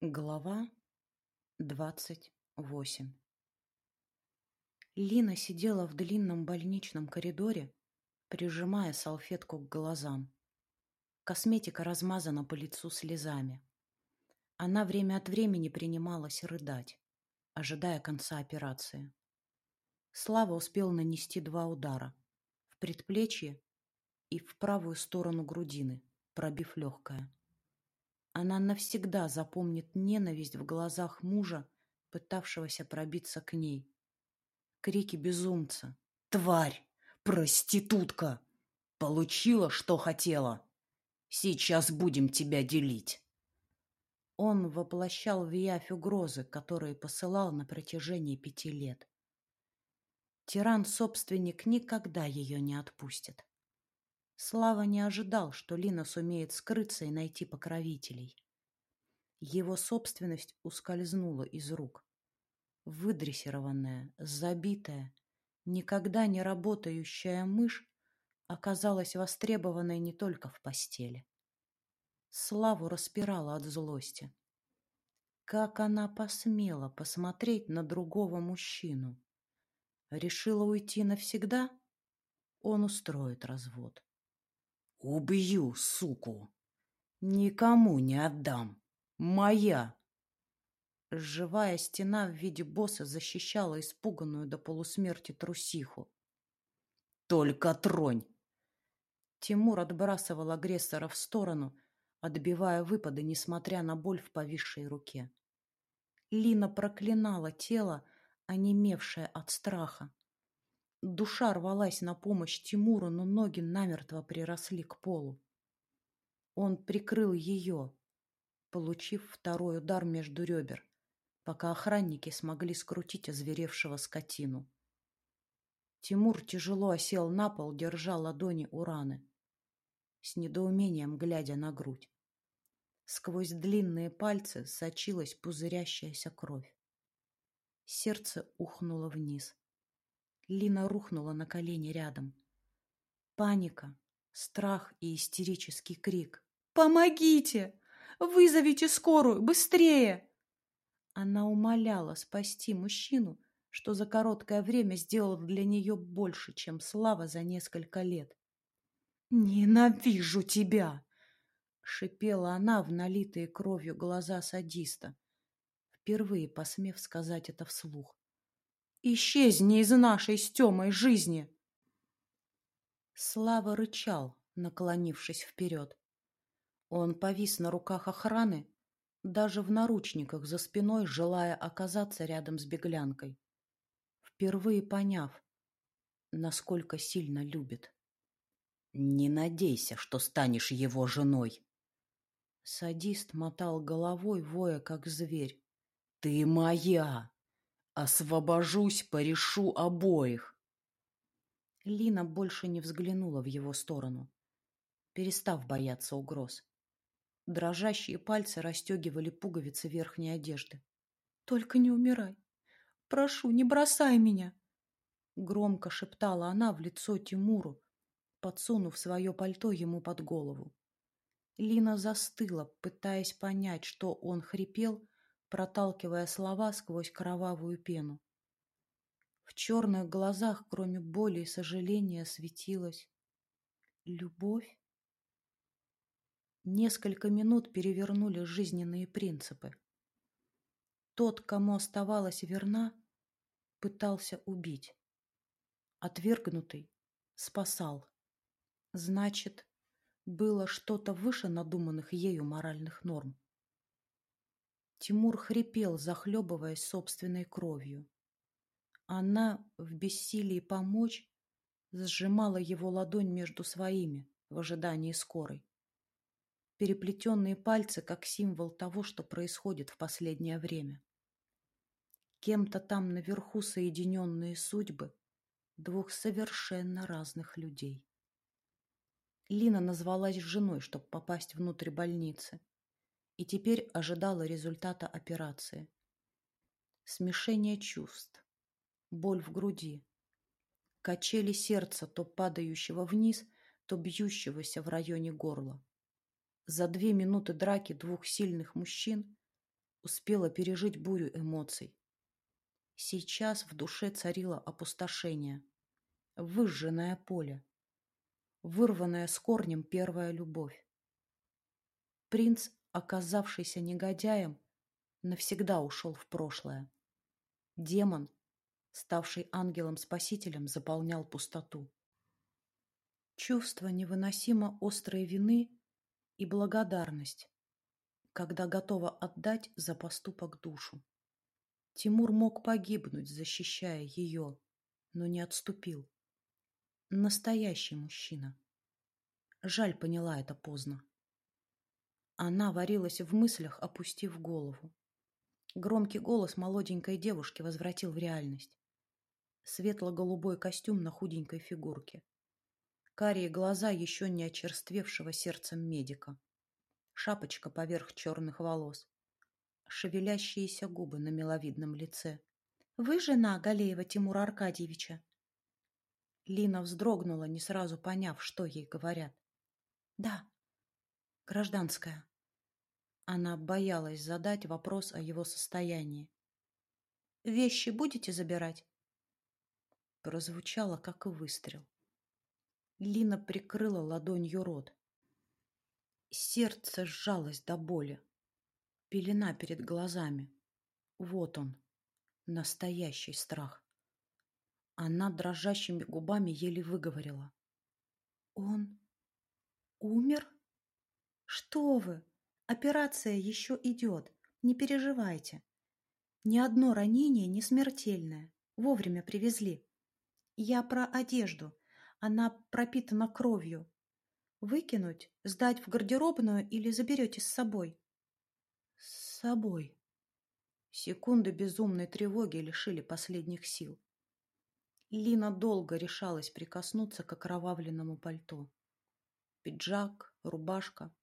Глава двадцать восемь Лина сидела в длинном больничном коридоре, прижимая салфетку к глазам. Косметика размазана по лицу слезами. Она время от времени принималась рыдать, ожидая конца операции. Слава успел нанести два удара – в предплечье и в правую сторону грудины, пробив легкое. Она навсегда запомнит ненависть в глазах мужа, пытавшегося пробиться к ней. Крики безумца. «Тварь! Проститутка! Получила, что хотела! Сейчас будем тебя делить!» Он воплощал в явь угрозы, которые посылал на протяжении пяти лет. Тиран-собственник никогда ее не отпустит. Слава не ожидал, что Лина сумеет скрыться и найти покровителей. Его собственность ускользнула из рук. Выдрессированная, забитая, никогда не работающая мышь оказалась востребованной не только в постели. Славу распирала от злости. Как она посмела посмотреть на другого мужчину? Решила уйти навсегда? Он устроит развод. Убью, суку. Никому не отдам. Моя. Живая стена в виде босса защищала испуганную до полусмерти трусиху. Только тронь. Тимур отбрасывал агрессора в сторону, отбивая выпады, несмотря на боль в повисшей руке. Лина проклинала тело, онемевшее от страха. Душа рвалась на помощь Тимуру, но ноги намертво приросли к полу. Он прикрыл ее, получив второй удар между ребер, пока охранники смогли скрутить озверевшего скотину. Тимур тяжело осел на пол, держа ладони у раны, с недоумением глядя на грудь. Сквозь длинные пальцы сочилась пузырящаяся кровь. Сердце ухнуло вниз. Лина рухнула на колени рядом. Паника, страх и истерический крик. «Помогите! Вызовите скорую! Быстрее!» Она умоляла спасти мужчину, что за короткое время сделал для нее больше, чем Слава за несколько лет. «Ненавижу тебя!» — шипела она в налитые кровью глаза садиста, впервые посмев сказать это вслух. Исчезни из нашей с жизни!» Слава рычал, наклонившись вперед. Он повис на руках охраны, даже в наручниках за спиной, желая оказаться рядом с беглянкой. Впервые поняв, насколько сильно любит. «Не надейся, что станешь его женой!» Садист мотал головой, воя как зверь. «Ты моя! Освобожусь, порешу обоих. Лина больше не взглянула в его сторону, перестав бояться угроз. Дрожащие пальцы расстегивали пуговицы верхней одежды. «Только не умирай! Прошу, не бросай меня!» Громко шептала она в лицо Тимуру, подсунув свое пальто ему под голову. Лина застыла, пытаясь понять, что он хрипел, проталкивая слова сквозь кровавую пену. В черных глазах, кроме боли и сожаления, светилась любовь. Несколько минут перевернули жизненные принципы. Тот, кому оставалась верна, пытался убить. Отвергнутый спасал. Значит, было что-то выше надуманных ею моральных норм. Тимур хрипел, захлебываясь собственной кровью. Она, в бессилии помочь, сжимала его ладонь между своими в ожидании скорой. Переплетенные пальцы как символ того, что происходит в последнее время. Кем-то там наверху соединенные судьбы двух совершенно разных людей. Лина назвалась женой, чтобы попасть внутрь больницы и теперь ожидала результата операции. Смешение чувств, боль в груди, качели сердца, то падающего вниз, то бьющегося в районе горла. За две минуты драки двух сильных мужчин успела пережить бурю эмоций. Сейчас в душе царило опустошение, выжженное поле, вырванная с корнем первая любовь. Принц, оказавшийся негодяем, навсегда ушел в прошлое. Демон, ставший ангелом-спасителем, заполнял пустоту. Чувство невыносимо острой вины и благодарность, когда готова отдать за поступок душу. Тимур мог погибнуть, защищая ее, но не отступил. Настоящий мужчина. Жаль, поняла это поздно. Она варилась в мыслях, опустив голову. Громкий голос молоденькой девушки возвратил в реальность. Светло-голубой костюм на худенькой фигурке. Карие глаза еще не очерствевшего сердцем медика. Шапочка поверх черных волос. Шевелящиеся губы на миловидном лице. «Вы жена Галеева Тимура Аркадьевича?» Лина вздрогнула, не сразу поняв, что ей говорят. «Да, гражданская». Она боялась задать вопрос о его состоянии. «Вещи будете забирать?» Прозвучало, как выстрел. Лина прикрыла ладонью рот. Сердце сжалось до боли. Пелена перед глазами. Вот он, настоящий страх. Она дрожащими губами еле выговорила. «Он умер? Что вы? Операция еще идет. Не переживайте. Ни одно ранение не смертельное. Вовремя привезли. Я про одежду. Она пропитана кровью. Выкинуть, сдать в гардеробную или заберете с собой? С собой. Секунды безумной тревоги лишили последних сил. Лина долго решалась прикоснуться к окровавленному пальто. Пиджак, рубашка,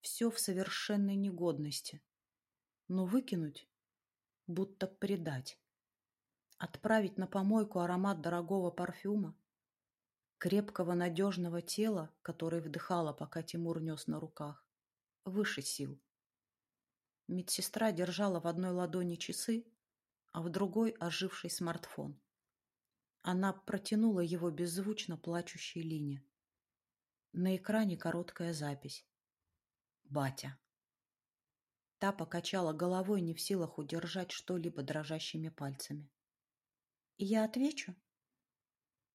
все в совершенной негодности. Но выкинуть, будто предать. Отправить на помойку аромат дорогого парфюма, крепкого надежного тела, который вдыхала, пока Тимур нес на руках, выше сил. Медсестра держала в одной ладони часы, а в другой оживший смартфон. Она протянула его беззвучно плачущей Лине. На экране короткая запись батя. Та покачала головой, не в силах удержать что-либо дрожащими пальцами. «Я отвечу?»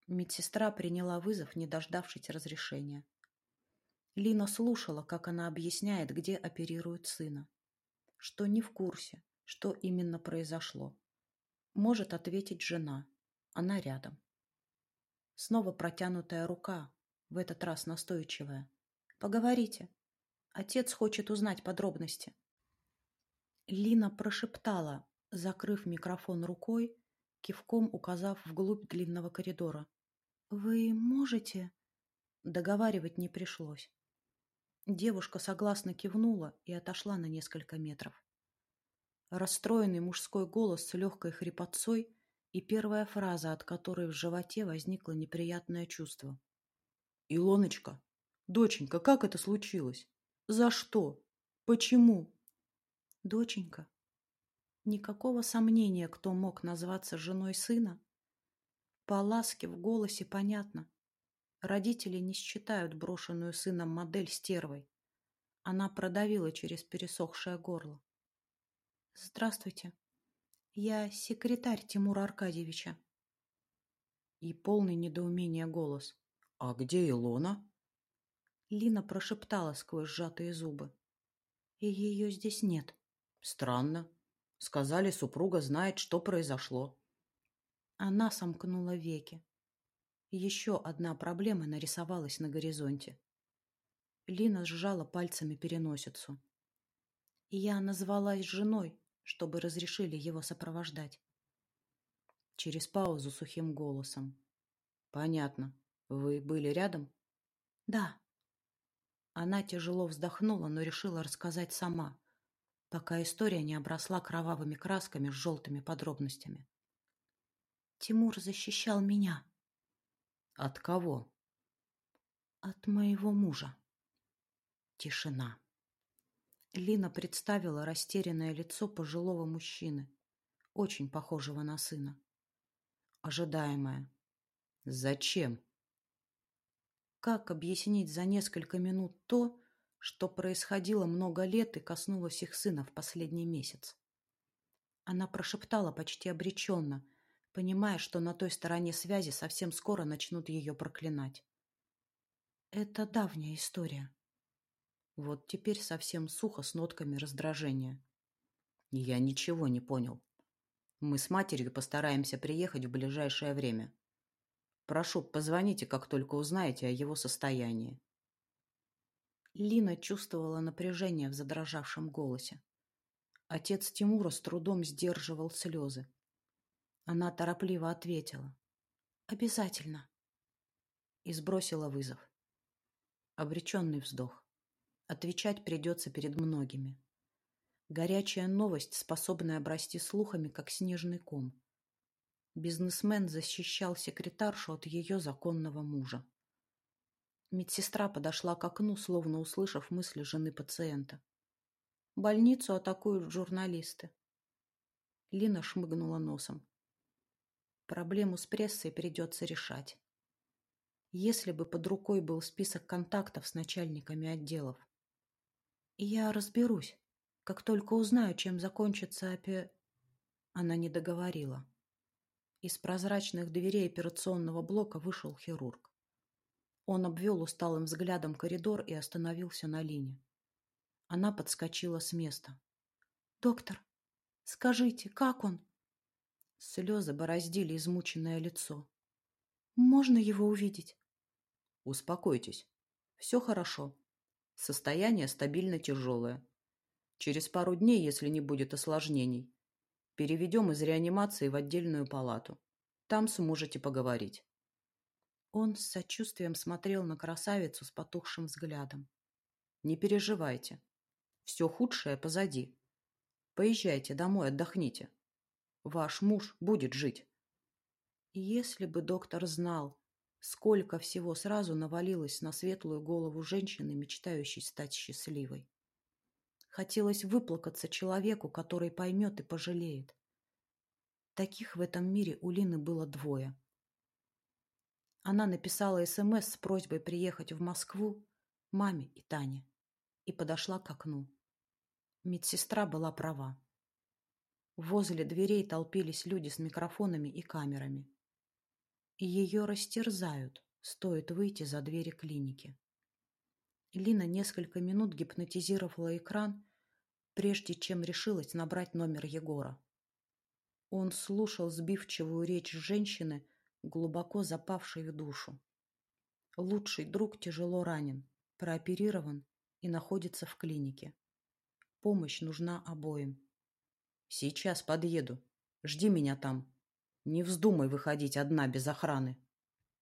Медсестра приняла вызов, не дождавшись разрешения. Лина слушала, как она объясняет, где оперируют сына. Что не в курсе, что именно произошло. Может ответить жена. Она рядом. Снова протянутая рука, в этот раз настойчивая. «Поговорите. Отец хочет узнать подробности. Лина прошептала, закрыв микрофон рукой, кивком указав вглубь длинного коридора. «Вы можете?» Договаривать не пришлось. Девушка согласно кивнула и отошла на несколько метров. Расстроенный мужской голос с легкой хрипотцой и первая фраза, от которой в животе возникло неприятное чувство. «Илоночка, доченька, как это случилось?» За что? Почему? Доченька, никакого сомнения, кто мог назваться женой сына. По ласке в голосе понятно. Родители не считают брошенную сыном модель стервой. Она продавила через пересохшее горло. «Здравствуйте. Я секретарь Тимура Аркадьевича». И полный недоумения голос. «А где Илона?» Лина прошептала сквозь сжатые зубы. И ее здесь нет. Странно. Сказали, супруга знает, что произошло. Она сомкнула веки. Еще одна проблема нарисовалась на горизонте. Лина сжала пальцами переносицу. Я назвалась женой, чтобы разрешили его сопровождать. Через паузу сухим голосом. Понятно. Вы были рядом? Да. Она тяжело вздохнула, но решила рассказать сама, пока история не обросла кровавыми красками с желтыми подробностями. Тимур защищал меня. От кого? От моего мужа. Тишина. Лина представила растерянное лицо пожилого мужчины, очень похожего на сына. Ожидаемое. Зачем? Как объяснить за несколько минут то, что происходило много лет и коснулось их сына в последний месяц? Она прошептала почти обреченно, понимая, что на той стороне связи совсем скоро начнут ее проклинать. Это давняя история. Вот теперь совсем сухо с нотками раздражения. Я ничего не понял. Мы с матерью постараемся приехать в ближайшее время. Прошу, позвоните, как только узнаете о его состоянии. Лина чувствовала напряжение в задрожавшем голосе. Отец Тимура с трудом сдерживал слезы. Она торопливо ответила. «Обязательно». И сбросила вызов. Обреченный вздох. Отвечать придется перед многими. Горячая новость, способная обрасти слухами, как снежный ком. Бизнесмен защищал секретаршу от ее законного мужа. Медсестра подошла к окну, словно услышав мысли жены пациента. Больницу атакуют журналисты. Лина шмыгнула носом. Проблему с прессой придется решать если бы под рукой был список контактов с начальниками отделов. Я разберусь, как только узнаю, чем закончится опе... Она не договорила. Из прозрачных дверей операционного блока вышел хирург. Он обвел усталым взглядом коридор и остановился на линии. Она подскочила с места. «Доктор, скажите, как он?» Слезы бороздили измученное лицо. «Можно его увидеть?» Успокойтесь. Все хорошо. Состояние стабильно тяжелое. Через пару дней, если не будет осложнений, переведем из реанимации в отдельную палату. Там сможете поговорить. Он с сочувствием смотрел на красавицу с потухшим взглядом. Не переживайте. Все худшее позади. Поезжайте домой, отдохните. Ваш муж будет жить. Если бы доктор знал, Сколько всего сразу навалилось на светлую голову женщины, мечтающей стать счастливой. Хотелось выплакаться человеку, который поймет и пожалеет. Таких в этом мире у Лины было двое. Она написала СМС с просьбой приехать в Москву маме и Тане и подошла к окну. Медсестра была права. Возле дверей толпились люди с микрофонами и камерами и ее растерзают, стоит выйти за двери клиники. Лина несколько минут гипнотизировала экран, прежде чем решилась набрать номер Егора. Он слушал сбивчивую речь женщины, глубоко запавшей в душу. Лучший друг тяжело ранен, прооперирован и находится в клинике. Помощь нужна обоим. Сейчас подъеду. Жди меня там. Не вздумай выходить одна без охраны.